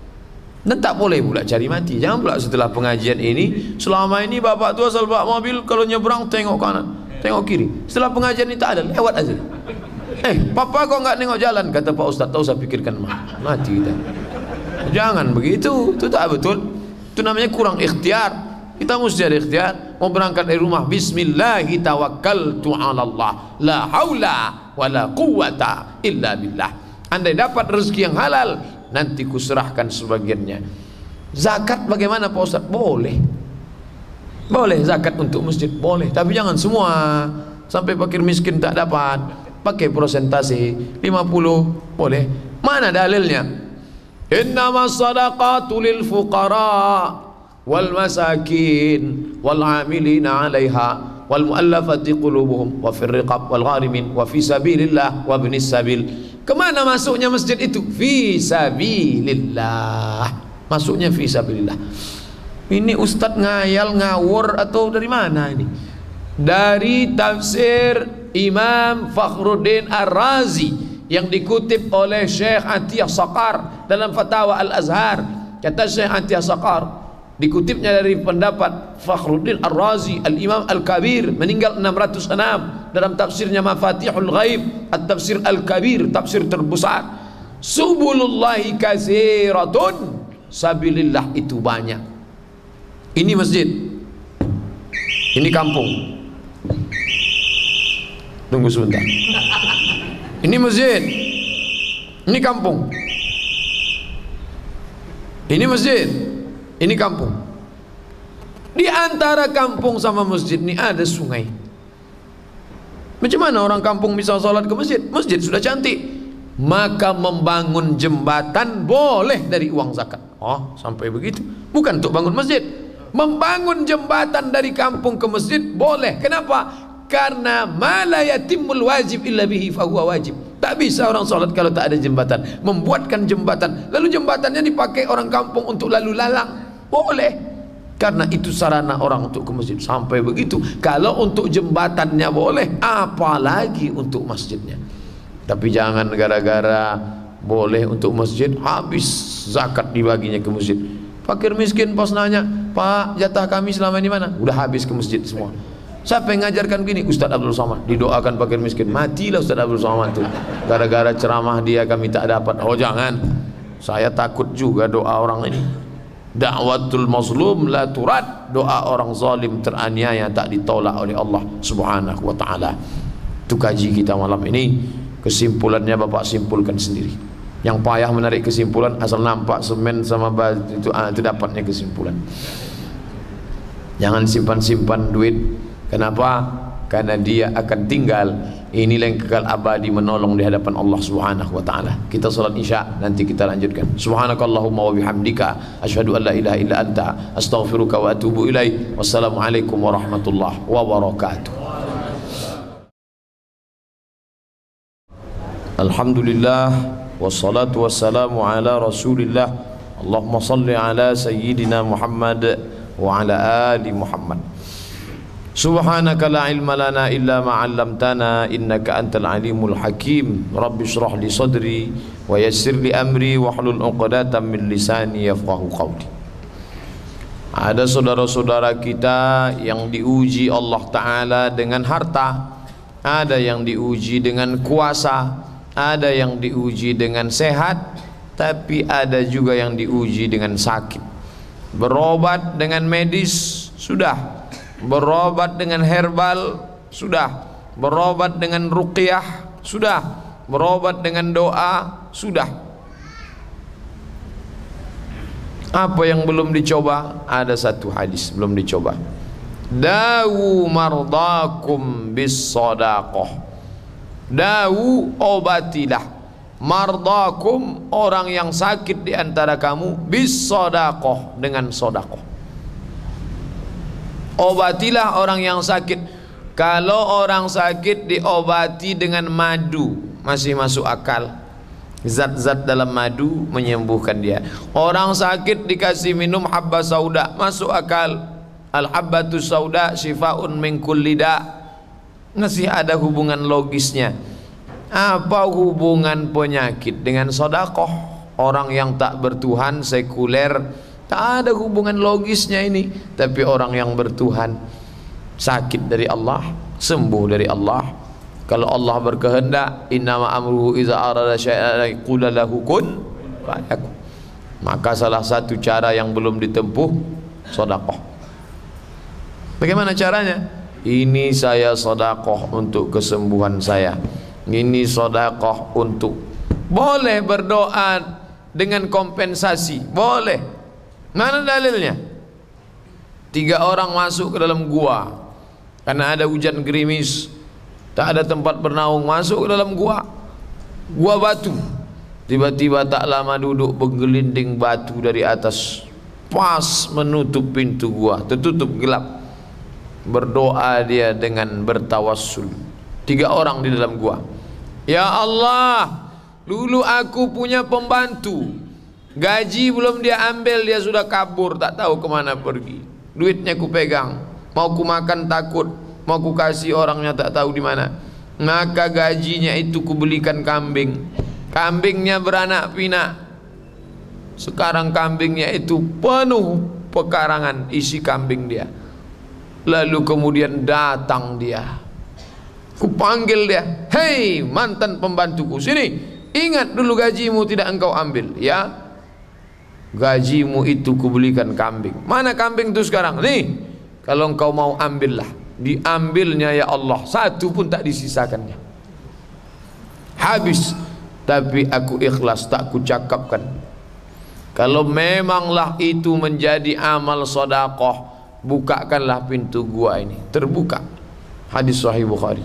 dan tak boleh pula cari mati. Jangan pula setelah pengajian ini selama ini bapak tu asal bawa mobil kalau nyebrang tengok kanan tengok kiri. Setelah pengajian ini tak ada lewat aja. Eh papa kok enggak nengok jalan? Kata pak ustaz tahu saya pikirkan mati kita. Jangan begitu. Itu tak betul. Itu namanya kurang ikhtiar. Kita mesti ada ikhtiar. Mau berangkat dari rumah tawakkaltu ala Allah la haula wala quwata illa billah. Andai dapat rezeki yang halal nanti kuserahkan sebagiannya. Zakat bagaimana Pak Ustaz? Boleh. Boleh zakat untuk masjid? Boleh. Tapi jangan semua. Sampai fakir miskin tak dapat. Pakai prosentase. 50 boleh. Mana dalilnya? Innama sadaqatu lil fuqara wal masakin wal amilina 'alaiha wal mu'allafati qulubuhum wa riqab wal gharimin wa fi sabilillah wa ibnis sabil kemana masuknya masjid itu? Fi sabilillah. Masuknya fi sabilillah. Ini ustaz ngayal ngawur atau dari mana ini? Dari tafsir Imam Fakhruddin Ar-Razi yang dikutip oleh Syekh Atiyah Saqar dalam Fatwa Al-Azhar. Kata Syekh Atiyah Saqar dikutipnya dari pendapat Fakhruddin Ar-Razi Al-Imam Al-Kabir meninggal 606 dalam tafsirnya Mafatihul Ghaib At-Tafsir Al-Kabir tafsir terbesar Subulullahi kaziratun Sabilillah itu banyak ini masjid ini kampung tunggu sebentar ini masjid. Ini kampung. Ini masjid. Ini kampung. Di antara kampung sama masjid ini ada sungai. Macam mana orang kampung bisa sholat ke masjid? Masjid sudah cantik. Maka membangun jembatan boleh dari uang zakat. Oh, sampai begitu. Bukan untuk bangun masjid. Membangun jembatan dari kampung ke masjid boleh. Kenapa? karena mala yatimul wajib illa bihi fahuwa wajib tak bisa orang solat kalau tak ada jembatan membuatkan jembatan lalu jembatannya dipakai orang kampung untuk lalu lalang boleh karena itu sarana orang untuk ke masjid sampai begitu kalau untuk jembatannya boleh apalagi untuk masjidnya tapi jangan gara-gara boleh untuk masjid habis zakat dibaginya ke masjid fakir miskin pas nanya pak jatah kami selama ini mana udah habis ke masjid semua Siapa yang ngajarkan gini? Ustaz Abdul Somad didoakan fakir miskin. Matilah Ustaz Abdul Somad itu. Gara-gara ceramah dia kami tak dapat. Oh jangan. Saya takut juga doa orang ini. Da'watul mazlum la turad. Doa orang zalim teraniaya tak ditolak oleh Allah Subhanahu wa taala. Itu kaji kita malam ini. Kesimpulannya Bapak simpulkan sendiri. Yang payah menarik kesimpulan asal nampak semen sama batu itu, ah, itu dapatnya kesimpulan. Jangan simpan-simpan duit Kenapa? Karena dia akan tinggal inilah yang kekal abadi menolong di hadapan Allah Subhanahu wa taala. Kita salat Isya nanti kita lanjutkan. Subhanakallahumma wa bihamdika asyhadu an la ilaha illa anta astaghfiruka wa atubu ilaik. Wassalamualaikum warahmatullahi wabarakatuh. Alhamdulillah wassalatu wassalamu ala Rasulillah. Allahumma salli ala sayyidina Muhammad wa ala ali Muhammad. Subhanaka la ilma lana illa ma 'allamtana innaka antal alimul hakim. Rabbi shrah li sadri wa yassir li amri wahlul 'uqdatam min lisani yafqahu qawli. Ada saudara-saudara kita yang diuji Allah taala dengan harta ada yang diuji dengan kuasa ada yang diuji dengan sehat tapi ada juga yang diuji dengan sakit. Berobat dengan medis sudah berobat dengan herbal sudah. Berobat dengan ruqyah sudah. Berobat dengan doa sudah. Apa yang belum dicoba? Ada satu hadis belum dicoba. Dawu mardakum bis sadaqah. Dawu obatilah mardakum orang yang sakit di antara kamu bis sadaqah dengan sedekah obatilah orang yang sakit. Kalau orang sakit diobati dengan madu. Masih masuk akal. Zat-zat dalam madu menyembuhkan dia. Orang sakit dikasih minum habba sauda. Masuk akal. Al habbatu sauda syifaun min kulli masih ada hubungan logisnya. Apa hubungan penyakit dengan sodakoh? Orang yang tak bertuhan sekuler Tak ada hubungan logisnya ini. Tapi orang yang bertuhan sakit dari Allah, sembuh dari Allah. Kalau Allah berkehendak, innama amruhu iza arada syai'an lahu kun. Maka salah satu cara yang belum ditempuh sedekah. Bagaimana caranya? Ini saya sedekah untuk kesembuhan saya. Ini sedekah untuk boleh berdoa dengan kompensasi, boleh Mana dalilnya? Tiga orang masuk ke dalam gua. Karena ada hujan gerimis, tak ada tempat bernaung, masuk ke dalam gua. Gua batu. Tiba-tiba tak lama duduk bergelinding batu dari atas. Pas menutup pintu gua. Tertutup gelap. Berdoa dia dengan bertawassul. Tiga orang di dalam gua. Ya Allah dulu aku punya pembantu gaji belum dia ambil dia sudah kabur tak tahu ke mana pergi duitnya ku pegang mau ku makan takut mau ku kasih orangnya tak tahu di mana maka gajinya itu ku belikan kambing kambingnya beranak pinak sekarang kambingnya itu penuh pekarangan isi kambing dia. Lalu kemudian datang dia. Kupanggil dia, "Hei, mantan pembantuku, sini. Ingat dulu gajimu tidak engkau ambil, ya. Gajimu itu kubelikan kambing. Mana kambing itu sekarang? Nih, kalau engkau mau ambillah. Diambilnya ya Allah, satu pun tak disisakannya. Habis, tapi aku ikhlas tak kucakapkan kalau memanglah itu menjadi amal sodakoh Bukakanlah pintu gua ini Terbuka Hadis Sahih Bukhari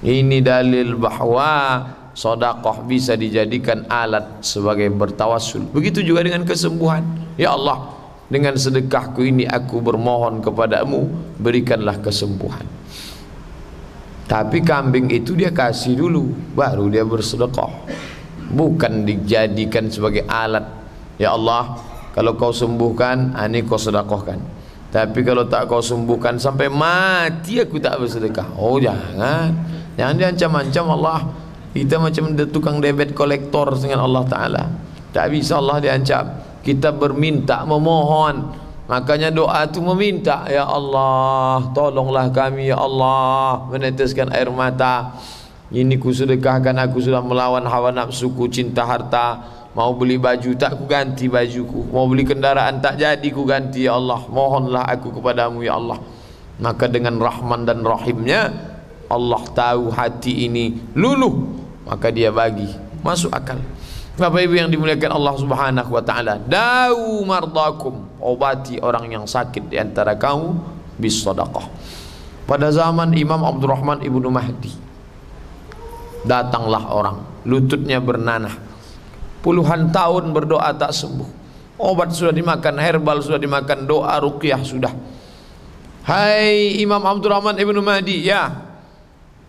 Ini dalil bahwa Sodakoh bisa dijadikan alat Sebagai bertawasul Begitu juga dengan kesembuhan. Ya Allah Dengan sedekahku ini aku bermohon kepadamu Berikanlah kesembuhan. Tapi kambing itu dia kasih dulu Baru dia bersedekah. Bukan dijadikan sebagai alat. Ya Allah Kalau kau sembuhkan Ini kau sedekahkan. Tapi kalau tak kau sembuhkan Sampai mati aku tak bersedekah. Oh jangan. Jangan diancam-ancam Allah Kita macam tukang debit kolektor Dengan Allah Ta'ala. Tak bisa Allah diancam Kita berminta memohon. Makanya doa itu meminta Ya Allah Tolonglah kami Ya Allah. Meneteskan air mata. Ini ku sedekahkan aku sudah melawan hawa nafsuku cinta harta. Mau beli baju tak ku ganti bajuku. Mau beli kendaraan tak jadi ku ganti ya Allah. Mohonlah aku kepadamu ya Allah. Maka dengan rahman dan rahimnya Allah tahu hati ini luluh Maka dia bagi Masuk akal. Bapak ibu yang dimuliakan Allah subhanahu wa ta'ala Dau mardakum. Obati orang yang sakit di antara kamu Bis sadaqah. Pada zaman Imam Abdurrahman ibnu Mahdi Datanglah orang Lututnya bernanah. Puluhan tahun berdoa tak sembuh. Obat sudah dimakan herbal sudah dimakan doa ruqyah sudah. Hai Imam Abdurrahman Ibnu Mahdi ya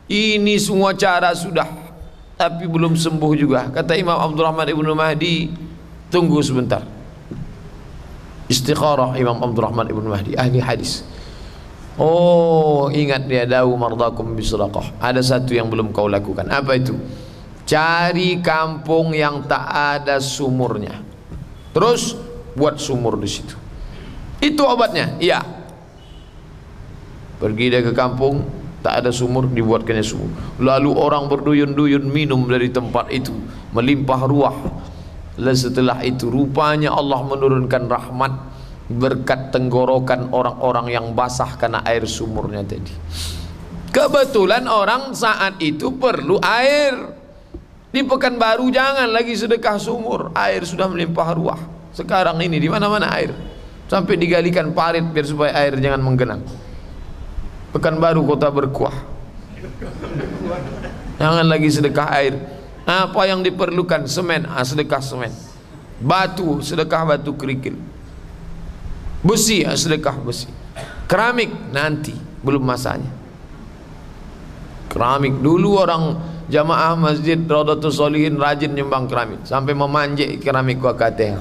ini semua cara sudah tapi belum sembuh juga kata Imam Abdurrahman Ibnu Mahdi tunggu sebentar istikharah Imam Abdurrahman Ibnu Mahdi ahli hadis Oh ingat dia dawu mardakum bisadaqah Ada satu yang belum kau lakukan Apa itu? Cari kampung yang tak ada sumurnya. Terus buat sumur di situ. Itu obatnya. Iya. Pergi dia ke kampung, tak ada sumur, dibuatkannya sumur. Lalu orang berduyun-duyun minum dari tempat itu, melimpah ruah. Lalu setelah itu rupanya Allah menurunkan rahmat berkat tenggorokan orang-orang yang basah karena air sumurnya tadi. Kebetulan orang saat itu perlu air. Di Pekanbaru jangan lagi sedekah sumur, air sudah melimpah ruah. Sekarang ini di mana-mana air. Sampai digalikan parit biar supaya air jangan menggenang. Pekanbaru kota berkuah. Jangan lagi sedekah air. Apa yang diperlukan? Semen, ah, sedekah semen. Batu, sedekah batu kerikil. Besi, ah, sedekah besi. Keramik nanti belum masanya. Keramik dulu orang jamaah masjid Raudatul Solihin rajin nyumbang keramik sampai memanjik keramik gua kate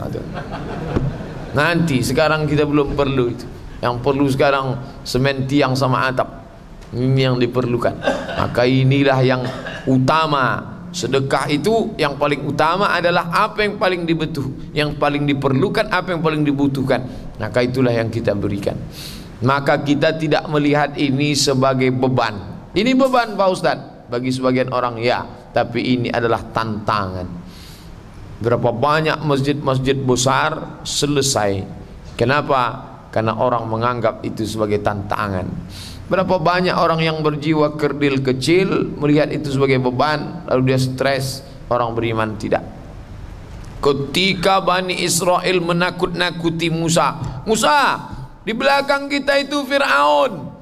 nanti sekarang kita belum perlu itu yang perlu sekarang semen tiang sama atap. Ini yang diperlukan. Maka inilah yang utama. Sedekah itu yang paling utama adalah apa yang paling dibutuh. Yang paling diperlukan apa yang paling dibutuhkan. Maka itulah yang kita berikan. Maka kita tidak melihat ini sebagai beban. Ini beban Pak Ustadz. Bagi sebagian orang ya. Tapi ini adalah tantangan. Berapa banyak masjid-masjid besar selesai. Kenapa karena orang menganggap itu sebagai tantangan berapa banyak orang yang berjiwa kerdil kecil melihat itu sebagai beban lalu dia stres orang beriman tidak ketika Bani Israel menakut-nakuti Musa Musa di belakang kita itu Fir'aun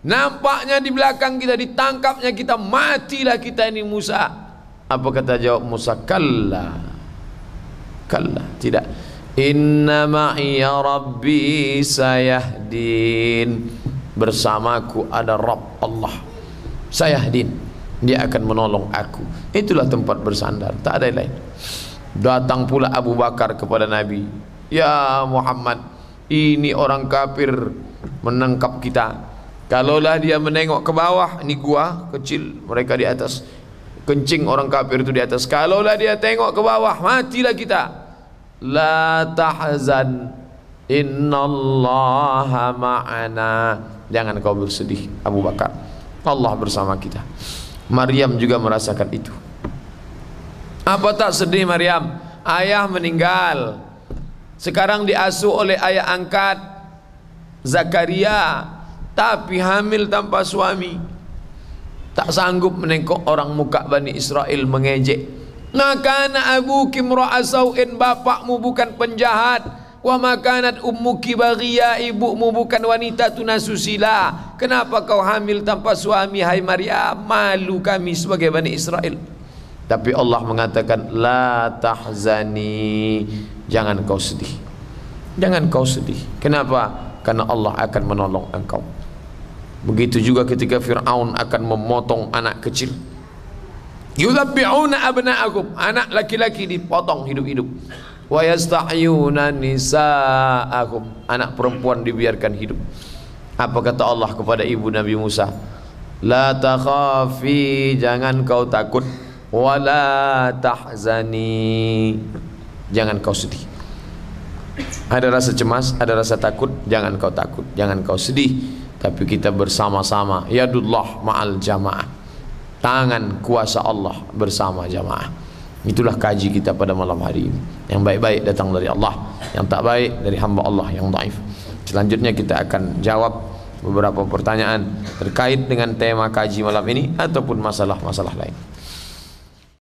Nampaknya di belakang kita ditangkapnya kita matilah kita ini Musa. Apa kata jawab Musa? Kalla. Kalla. Tidak. Inna ma'iya rabbi sayahdin. Bersamaku ada Rabb Allah Sayahdin. Dia akan menolong aku. Itulah tempat bersandar. Tak ada lain. Datang pula Abu Bakar kepada Nabi. Ya Muhammad Ini orang kafir. Menangkap kita. Kalaulah dia menengok ke bawah Ini gua kecil Mereka di atas. Kencing orang kafir itu di atas. Kalaulah dia tengok ke bawah Matilah kita La tahzan. Innallaha ma'ana. Jangan kau bersedih Abu Bakar. Allah bersama kita. Maryam juga merasakan itu. Apa tak sedih Maryam? Ayah meninggal. Sekarang diasuh oleh ayah angkat Zakaria Tapi hamil tanpa suami. Tak sanggup menengok orang muka Bani Israel mengejek Nakana abuki mra'asau'in bapakmu bukan penjahat. Wa makanat ummuki baghiya ibumu bukan wanita tunasusila. Kenapa kau hamil tanpa suami? Hai Maria Malu kami sebagai Bani Israel. Tapi Allah mengatakan La tahzani. Jangan kau sedih. Jangan kau sedih. Kenapa? Karena Allah akan menolong engkau. Begitu juga ketika Fir'aun akan memotong anak kecil yudhabbi'una abna'akum. Anak laki-laki dipotong hidup-hidup. Wa yastahyuna nisa'akum. Anak perempuan dibiarkan hidup. Apa kata Allah kepada ibu Nabi Musa? La takhafi jangan kau takut. Wala tahzani. Jangan kau sedih. Ada rasa cemas, ada rasa takut, jangan kau takut, jangan kau sedih, tapi kita bersama-sama. Yadullah ma'al jamaah tangan kuasa Allah bersama jamaah itulah kaji kita pada malam hari ini. Yang baik-baik datang dari Allah yang tak baik dari hamba Allah yang daif. Selanjutnya kita akan jawab beberapa pertanyaan terkait dengan tema kaji malam ini ataupun masalah-masalah lain